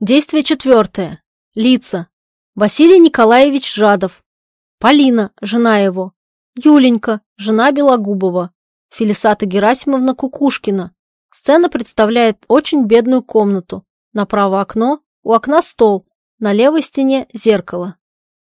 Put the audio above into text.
Действие четвертое. Лица. Василий Николаевич Жадов. Полина, жена его. Юленька, жена Белогубова. Фелисата Герасимовна Кукушкина. Сцена представляет очень бедную комнату. Направо окно, у окна стол, на левой стене зеркало.